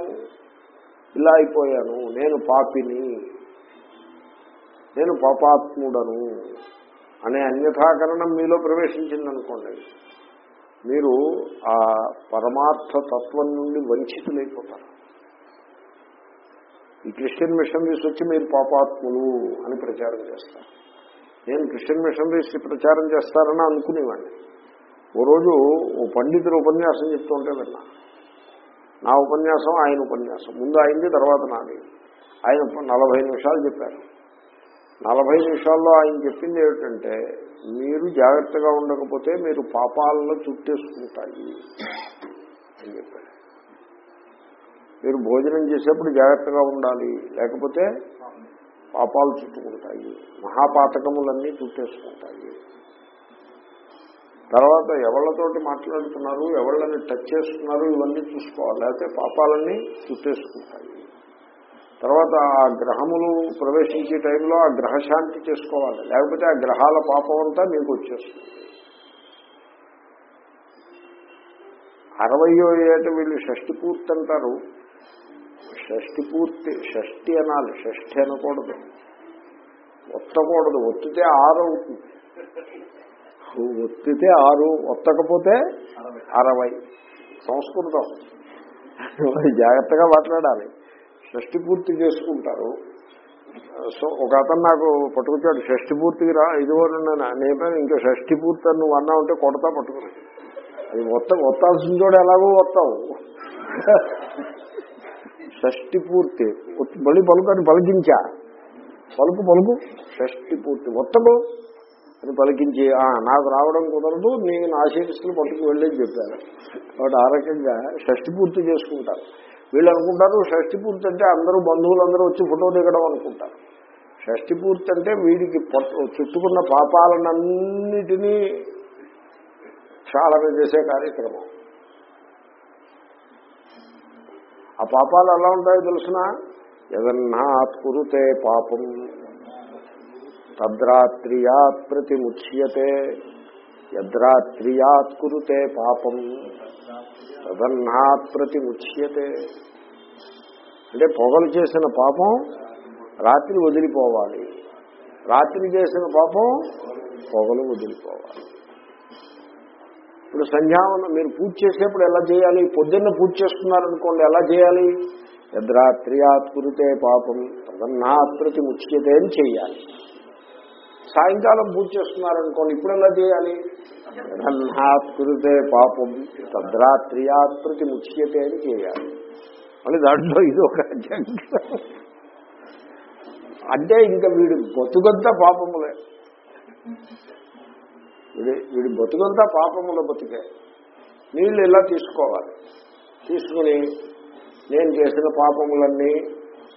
A: ఇలా అయిపోయాను నేను పాపిని నేను పాపాత్ముడను అనే అన్యథాకరణం మీలో ప్రవేశించిందనుకోండి మీరు ఆ పరమార్థ తత్వం నుండి వంచితులైపోతారు. ఈ క్రిస్టియన్ మిషనరీస్ వచ్చి మీరు పాపాత్ములు అని ప్రచారం చేస్తారు. నేను క్రిస్టియన్ మిషనరీస్ ప్రచారం చేస్తారని అనుకునేవాడిని. ఓ రోజు ఓ పండితుడు ఉపన్యాసం చెప్తుంటే విన్నా. నా ఉపన్యాసం ఆయన ఉపన్యాసం. ముందు అయింది తర్వాత నాది. ఆయన నలభై నిమిషాలు చెప్పారు. నలభై నిమిషాల్లో ఆయన చెప్పింది ఏమిటంటే మీరు జాగ్రత్తగా ఉండకపోతే మీరు పాపాలలో చుట్టేసుకుంటాయి అని చెప్పారు. మీరు భోజనం చేసేప్పుడు జాగ్రత్తగా ఉండాలి. లేకపోతే పాపాలు చుట్టుకుంటాయి. మహాపాతకములన్నీ చుట్టేసుకుంటాయి. తర్వాత ఎవళ్ళతోటి మాట్లాడుతున్నారు ఎవళ్ళని టచ్ చేస్తున్నారు ఇవన్నీ చూసుకోవాలి. లేకపోతే పాపాలన్నీ చుట్టేసుకుంటాయి. తర్వాత ఆ గ్రహములు ప్రవేశించే టైంలో ఆ గ్రహశాంతి చేసుకోవాలి. లేకపోతే ఆ గ్రహాల పాపం అంతా మీకు వచ్చేస్తుంది. అరవయో ఏట వీళ్ళు షష్టి పూర్తి అంటారు. షష్టి పూర్తి షష్టి అనాలి. షష్ఠి అనకూడదు. ఒత్తకూడదు. ఒత్తితే ఆరు అవుతుంది ఒత్తితే ఆరు ఒత్తకపోతే అరవై. సంస్కృతం. జాగ్రత్తగా మాట్లాడాలి. షష్టి పూర్తి చేసుకుంటారు. సో ఒక అతను నాకు పట్టుకొచ్చాడు షష్టి పూర్తికి రా ఇదివరకు నేను ఇంకా షష్టి పూర్తి అని నువ్వు అన్నా ఉంటే కొడతా పట్టుకుని. అది మొత్తం ఒత్తాల్సిన చోడు ఎలాగో వస్తావు షష్టి పూర్తి. మళ్ళీ పలుకు పలికించా. పలుకు పలుకు. షష్టి పూర్తి. మొత్తము అని పలికించి నాకు రావడం కుదరదు నేను ఆశీర్స్తులు పట్టుకు వెళ్ళేది చెప్పారు. కాబట్టి ఆ రకంగా షష్టి పూర్తి చేసుకుంటారు. వీళ్ళు అనుకుంటారు షష్టి పూర్తి అంటే అందరూ బంధువులందరూ వచ్చి ఫోటో దిగడం అనుకుంటారు. షష్టి పూర్తి అంటే వీడికి చుట్టుకున్న పాపాలన్నిటినీ క్షాళన చేసే కార్యక్రమం. ఆ పాపాలు ఎలా ఉంటాయో తెలుసిన? యదన్నాత్ కురుతే పాపం తద్రాత్రియా ప్రతిముచ్యతే యద్రాత్రియాత్ కురుతే పాపం తదన్నాత్ ప్రతిముచ్యతే. అంటే పొగలు చేసిన పాపం రాత్రి వదిలిపోవాలి. రాత్రి చేసిన పాపం పొగలు వదిలిపోవాలి. ఇప్పుడు సంధ్యావనం మీరు పూజ చేసేప్పుడు ఎలా చేయాలి? పొద్దున్న పూజ చేస్తున్నారనుకోండి ఎలా చేయాలి? యద్రాత్రియాత్ కురితే పాపం తదన్నాత్ ప్రతి ముచ్యతే అని చేయాలి. సాయంకాలం పూజ చేస్తున్నారనుకోండి ఇప్పుడు ఎలా చేయాలి? యదన్నాత్ పాపం తద్రాత్రియాత్ ప్రతి ముచ్యతే అని చేయాలి. మళ్ళీ దాంట్లో ఇది ఒక అంటే ఇంకా వీడు బతుకంతా పాపములే. వీడి వీడి బతుకంతా పాపముల బతికే. నీళ్ళు ఇలా తీసుకోవాలి? తీసుకుని నేను చేసిన పాపములన్నీ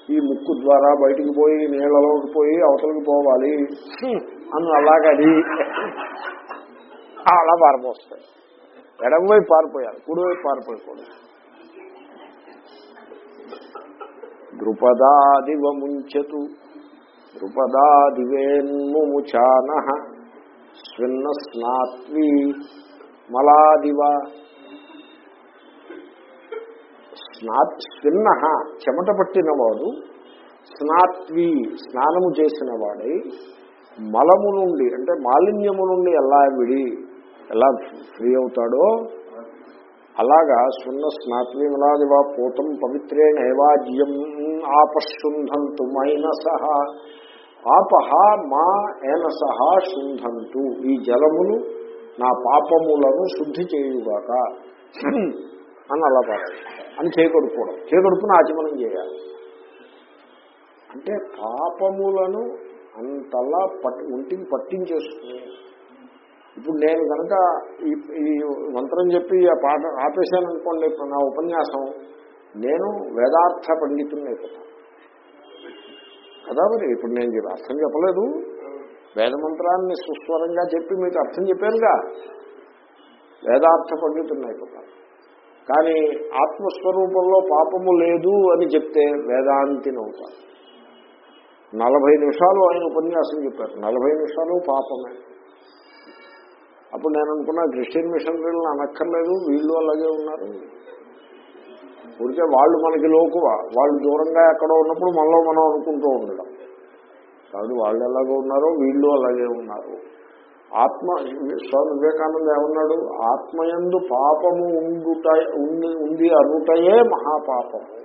A: ఈ ముక్కు ద్వారా బయటికి పోయి నీళ్ళలోకి పోయి అవతలకి పోవాలి. అని అలాగది అలా పారిపోస్తాయి. ఎడమవైపు పారిపోయాలి కుడివైపు పారిపోయకూడదు. ద్రుపదాదివ ముంచతు ద్రుపదాదివేన్ముచాన స్విన్న స్నాత్వీ మలాదివ స్నాత్ స్విన్న చెమట పట్టినవాడు స్నాత్వి స్నానము చేసిన వాడై మలము నుండి అంటే మాలిన్యము నుండి ఎలా విడి ఎలా ఫ్రీ అవుతాడో అలాగా సున్న స్నాత్మీమలాది వా పూతం పవిత్రే నైవాజ్యం ఆపశుంధంతు మైనస. పాపహ మా ఏనస శుంధంతు. ఈ జలములు నా పాపములను శుద్ధి చేయుగాక. అని అలా పాడాలి. అని చేకొడుకోవడం చేకొడుకుని ఆచమనం చేయాలి. అంటే పాపములను అంతలా పట్టి ఒంటిని పట్టించేసుకుని ఇప్పుడు నేను కనుక ఈ ఈ మంత్రం చెప్పి ఆ పాట ఆపేశాననుకోండి నా ఉపన్యాసం నేను వేదార్థ పండితుని అయిపోతాను కదా మరి? ఇప్పుడు నేను చెప్పి అర్థం చెప్పలేదు. వేద మంత్రాన్ని సుస్వరంగా చెప్పి మీకు అర్థం చెప్పానుగా. వేదార్థ పండితుని అయిపోతాను కానీ ఆత్మస్వరూపంలో పాపము లేదు అని చెప్తే వేదాంతి అవుతాను నలభై నిమిషాలు ఆయన ఉపన్యాసం చెప్పారు. నలభై నిమిషాలు పాపమే. అప్పుడు నేను అనుకున్నా క్రిస్టియన్ మిషనరీలను అనక్కర్లేదు వీళ్ళు అలాగే ఉన్నారు. ఊరికే వాళ్ళు మనకి లోకువ. వాళ్ళు దూరంగా ఎక్కడో ఉన్నప్పుడు మనలో మనం అనుకుంటూ ఉండడం. కాబట్టి వాళ్ళు ఎలాగో ఉన్నారో వీళ్ళు అలాగే ఉన్నారు. ఆత్మ స్వామి వివేకానంద ఏమన్నాడు? ఆత్మయందు పాపము ఉండుట ఉంది ఉంది అనుటయే మహాపాపము.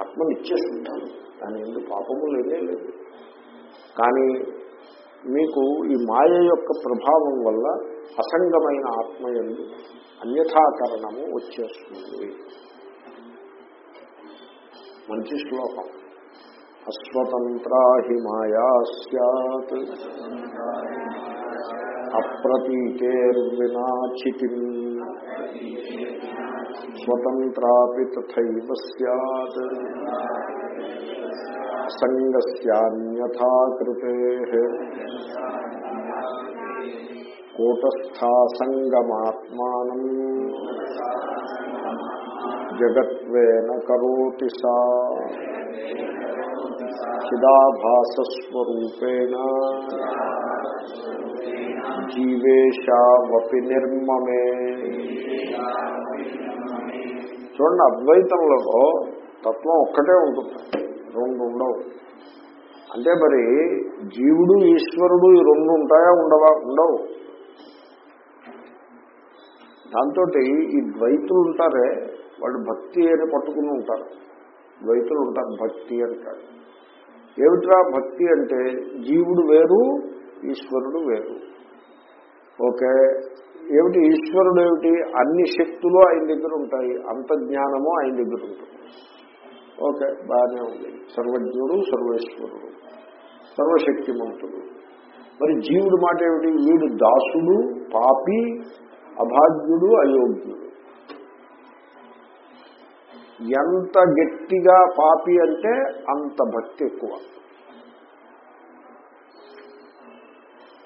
A: ఆత్మ నిత్యశుద్ధం దాని ఎందు పాపము లేనే లేదు. కానీ మీకు ఈ మాయ యొక్క ప్రభావం వల్ల అసంగమైన ఆత్మయందు అన్యథాకరణము వచ్చేస్తుంది. మంచి శ్లోకం. అస్వతంత్రా హి మాయా సత్ అప్రతీకేర్వినాచితి స్వతంత్రాపి తథైవ సత్ సంగస్యాన్యథాకృతే కూటస్థాసంగమాత్మానం జగత్వేన కరోతి సా చిదాభాసస్వరూపేణ జీవేశావపి నిర్మమే చూడండి అద్వైతంలో తత్వం ఒక్కటే ఉంటుంది. రెండు ఉండవు. అంటే మరి జీవుడు ఈశ్వరుడు ఈ రెండు ఉంటాయా ఉండవా? ఉండవు. దాంతో ఈ ద్వైతులు ఉంటారే వాళ్ళు భక్తి అని పట్టుకుని ఉంటారు. ద్వైతులు ఉంటారు భక్తి అంటారు ఏమిట్రా భక్తి అంటే జీవుడు వేరు ఈశ్వరుడు వేరు. ఓకే ఏమిటి ఈశ్వరుడు ఏమిటి? అన్ని శక్తులు ఆయన దగ్గర ఉంటాయి అంత జ్ఞానము ఆయన దగ్గర ఉంటుంది. ఓకే బాగానే ఉంది. సర్వజ్ఞుడు సర్వేశ్వరుడు సర్వశక్తిమంతుడు. మరి జీవుడు మాట ఏమిటి? వీడు దాసుడు పాపి అభాగ్యుడు అయోగ్యుడు. ఎంత గట్టిగా పాపి అంటే అంత భక్తి ఎక్కువ.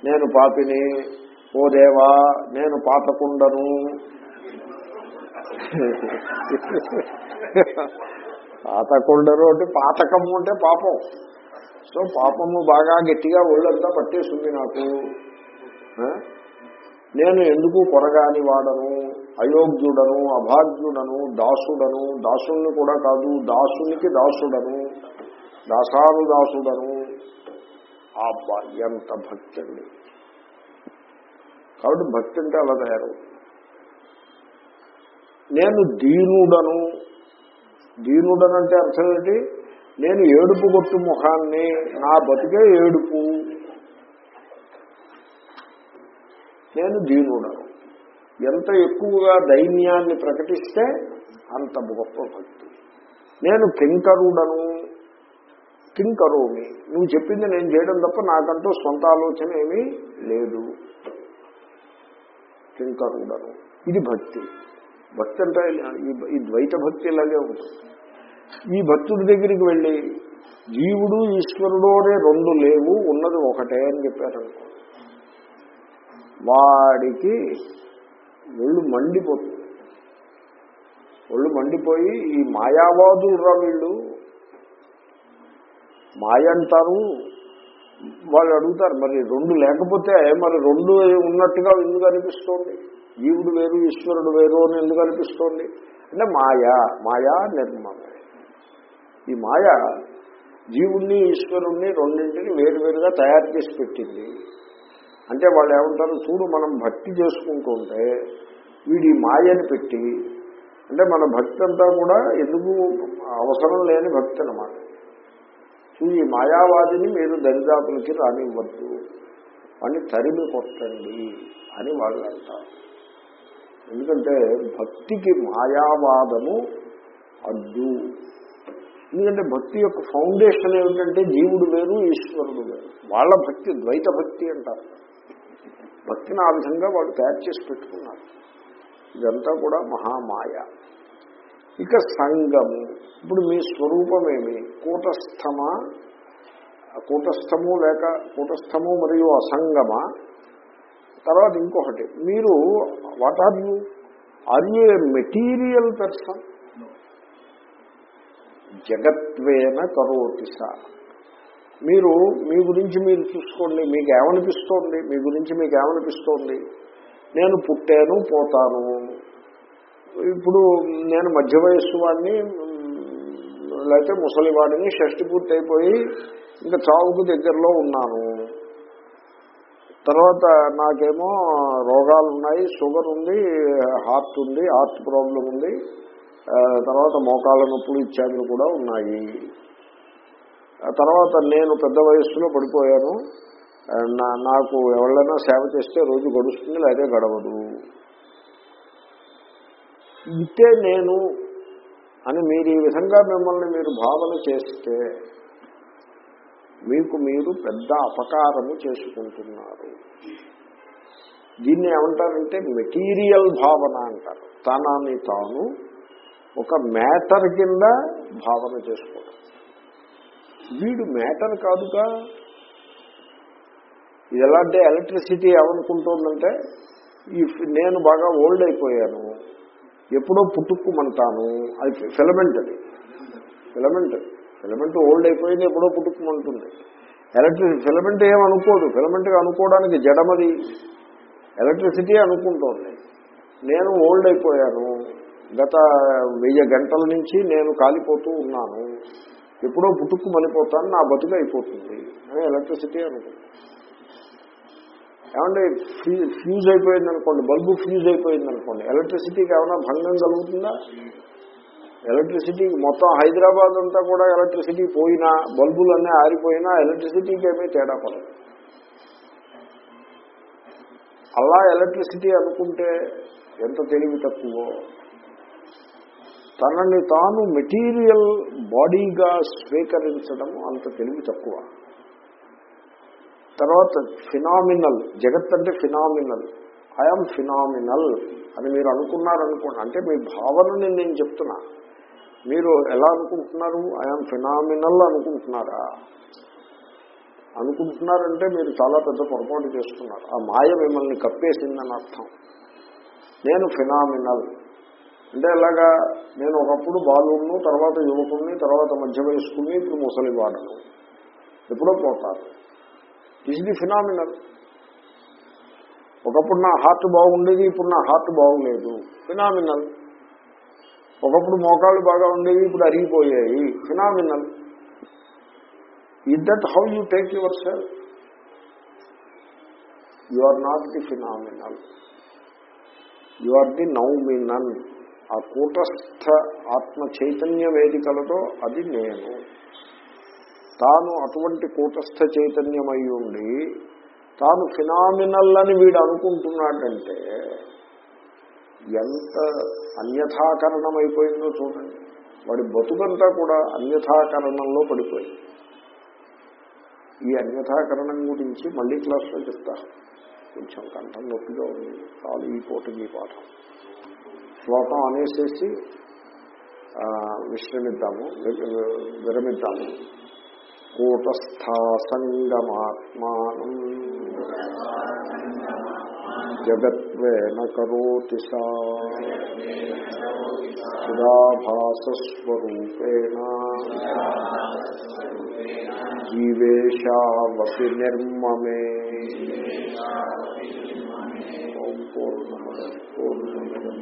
A: నేను పాపిని ఓ దేవా నేను పాతకుండను. పాతకుండరు అంటే పాతకము అంటే పాపం. సో పాపము బాగా గట్టిగా ఒళ్ళంతా పట్టేస్తుంది నాకు. నేను ఎందుకు కొరగాని వాడను? అయోగ్యుడను అభాగ్యుడను దాసుడను దాసుని కూడా కాదు దాసునికి దాసుడను దాసానుదాసుడను. అబ్బా ఎంత భక్తి అండి కాబట్టి భక్తి అంటే అలా తయారవుతుంది నేను దీనుడను. దీనుడనంటే అర్థం ఏంటి? నేను ఏడుపు కొట్టు ముఖాన్ని నా బతికే ఏడుపు. నేను దీనుడను. ఎంత ఎక్కువగా దైన్యాన్ని ప్రకటిస్తే అంత గొప్ప భక్తి. నేను కింకరుడను. కింకరోమి నువ్వు చెప్పింది నేను చేయడం తప్ప నాకంటూ సొంత ఆలోచన ఏమీ లేదు. కింకరుడను. ఇది భక్తి. భక్తి అంటే ఈ- ఈ ద్వైత భక్తి ఇలాగే ఉంటుంది. ఈ భక్తుడి దగ్గరికి వెళ్ళి జీవుడు ఈశ్వరుడు అనే రెండు లేవు ఉన్నది ఒకటే అని చెప్పారనుకో. వాడికి ఒళ్ళు మండిపోతుంది. ఒళ్ళు మండిపోయి ఈ మాయావాదులు రా వీళ్ళు. మాయ అంటారు. వాళ్ళు అడుగుతారు మరి రెండు లేకపోతే మరి రెండు ఉన్నట్టుగా ఎందుకు అనిపిస్తోంది? జీవుడు వేరు ఈశ్వరుడు వేరు అని ఎందుకు అనిపిస్తోంది? అంటే మాయా మాయా నిర్మమే. ఈ మాయ జీవుణ్ణి ఈశ్వరుణ్ణి రెండింటిని వేరువేరుగా తయారు చేసి పెట్టింది. అంటే వాళ్ళు ఏమంటారు చూడు మనం భక్తి చేసుకుంటుంటే వీడి మాయని పెట్టి అంటే మన భక్తి అంతా కూడా ఎందుకు అవసరం లేని భక్తి అన్నమాట. చూడు ఈ మాయావాదిని మీరు దరిదాపులకి రానివ్వద్దు అని తరిమి కొట్టండి అని వాళ్ళు అంటారు. ఎందుకంటే భక్తికి మాయావాదము అద్దు. ఎందుకంటే భక్తి యొక్క ఫౌండేషన్ ఏమిటంటే జీవుడు వేరు ఈశ్వరుడు వేరు. వాళ్ళ భక్తి ద్వైత భక్తి అంటారు. భక్తిని ఆ విధంగా వాళ్ళు తయారు చేసి పెట్టుకున్నారు ఇదంతా కూడా మహామాయ. ఇక సంగము. ఇప్పుడు మీ స్వరూపమేమి? కూటస్థమా? కూటస్థము లేక కూటస్థము మరియు అసంగమ? తర్వాత ఇంకొకటి. మీరు what are you are you a material person జగత్వేన కరోతి సా. మీరు మీ గురించి మీరు చూసుకోండి మీకు ఏమనిపిస్తోంది మీ గురించి మీకు ఏమనిపిస్తోంది నేను పుట్టాను పోతాను. ఇప్పుడు నేను మధ్య వయస్సు వాడిని లేకపోతే ముసలివాడిని షష్టి పూర్తి అయిపోయి ఇంకా చావుకు దగ్గరలో ఉన్నాను. తర్వాత నాకేమో రోగాలు ఉన్నాయి షుగర్ ఉంది హార్ట్ ఉంది హార్ట్ ప్రాబ్లం ఉంది. తర్వాత మోకాళ్ళ నొప్పులు ఇత్యాదులు కూడా ఉన్నాయి. తర్వాత నేను పెద్ద వయస్సులో పడిపోయాను. నా- నాకు ఎవరైనా సేవ చేస్తే రోజు గడుస్తుంది లేదా గడవదు. ఇంతే నేను అని మీరు ఈ విధంగా మిమ్మల్ని మీరు భావన చేస్తే మీకు మీరు పెద్ద అపకారము చేసుకుంటున్నారు. దీన్ని ఏమంటారంటే మెటీరియల్ భావన అంటారు. తనని తాను ఒక మ్యాటర్ కింద భావన చేసుకోవడం వీడు మ్యాటర్ కాదుగా ఇది ఎలా అంటే ఎలక్ట్రిసిటీ ఏమనుకుంటుందంటే ఈ నేను బాగా ఓల్డ్ అయిపోయాను ఎప్పుడో పుట్టుక్కుమంటాను అది ఫిలమెంట్ అది. ఫిలమెంట్ ఫిలమెంట్ ఓల్డ్ అయిపోయింది ఎప్పుడో పుట్టుక్కుమంటుంది. ఎలక్ట్రిసి ఫిలమెంట్ ఏమనుకోదు ఫిలమెంట్గా అనుకోవడానికి జడమది. ఎలక్ట్రిసిటీ అనుకుంటోంది. నేను ఓల్డ్ అయిపోయాను గత వెయ్యి గంటల నుంచి నేను కాలిపోతూ ఉన్నాను. ఎప్పుడో పుట్టుక్కు మలిపోతాను నా బతుకు అయిపోతుంది. అని ఎలక్ట్రిసిటీ అనుకుంది ఏమంటే ఫ్యూజ్ అయిపోయింది అనుకోండి బల్బు ఫ్యూజ్ అయిపోయింది అనుకోండి ఎలక్ట్రిసిటీకి ఏమైనా భంగం కలుగుతుందా? ఎలక్ట్రిసిటీ మొత్తం హైదరాబాద్ అంతా కూడా ఎలక్ట్రిసిటీ పోయినా బల్బులన్నీ ఆరిపోయినా ఎలక్ట్రిసిటీకి ఏమీ తేడా పడదు. అలా ఎలక్ట్రిసిటీ అనుకుంటే ఎంత తెలివి తక్కువో? తనని తాను మెటీరియల్ బాడీగా స్వీకరించడం అంత తెలివి తక్కువ. తర్వాత ఫినామినల్ జగత్ అంటే ఫినామినల్. ఐఎమ్ ఫినామినల్ అని మీరు అనుకున్నారనుకోండి అంటే మీ భావనని నేను చెప్తున్నా. మీరు ఎలా అనుకుంటున్నారు? ఐఎమ్ ఫినామినల్ అనుకుంటున్నారా? అనుకుంటున్నారంటే మీరు చాలా పెద్ద పొరపాటు చేస్తున్నారు. ఆ మాయ మిమ్మల్ని కప్పేసిందని అర్థం. నేను ఫినామినల్. అంటే ఎలాగా నేను ఒకప్పుడు బాలును తర్వాత యువకుడిని తర్వాత మధ్య వయస్కుని ఇప్పుడు ముసలి వాడను ఎప్పుడో పోతారు. ఇస్ ది ఫినామినల్ ఒకప్పుడు నా హార్ట్ బాగుండేది ఇప్పుడు నా హార్ట్ బాగులేదు. ఫినామినల్ ఒకప్పుడు మోకాళ్ళు బాగా ఉండేవి ఇప్పుడు అరిగిపోయాయి. Phenomenal it that how you take your self you are not the phenomenal you are the noumenon ఆ కూటస్థ ఆత్మ చైతన్య వేదికలతో అది నేను. తాను అటువంటి కూటస్థ చైతన్యమై ఉండి తాను ఫినామినల్ అని వీడు అనుకుంటున్నాడంటే ఎంత అన్యథాకరణం అయిపోయిందో చూడండి. వాడి బతుకంతా కూడా అన్యథాకరణంలో పడిపోయింది. ఈ అన్యథాకరణం గురించి మళ్ళీ క్లాస్లో చెప్తా. కొంచెం కంఠం నొప్పిగా ఉంది. చాలు ఈ పోటీ ఈ పాఠం. శ్లోకం అనేసేసి ఆ, విశ్రమిద్దాము వి- వి- విరమిద్దాము. కూటస్థాసంగమాత్మానం జగత్వేన కరోతి సా. చిదాభాసస్వరూపేణ జీవేశావతి నిర్మమే. ఓం పూర్ణమద పూర్ణమిదం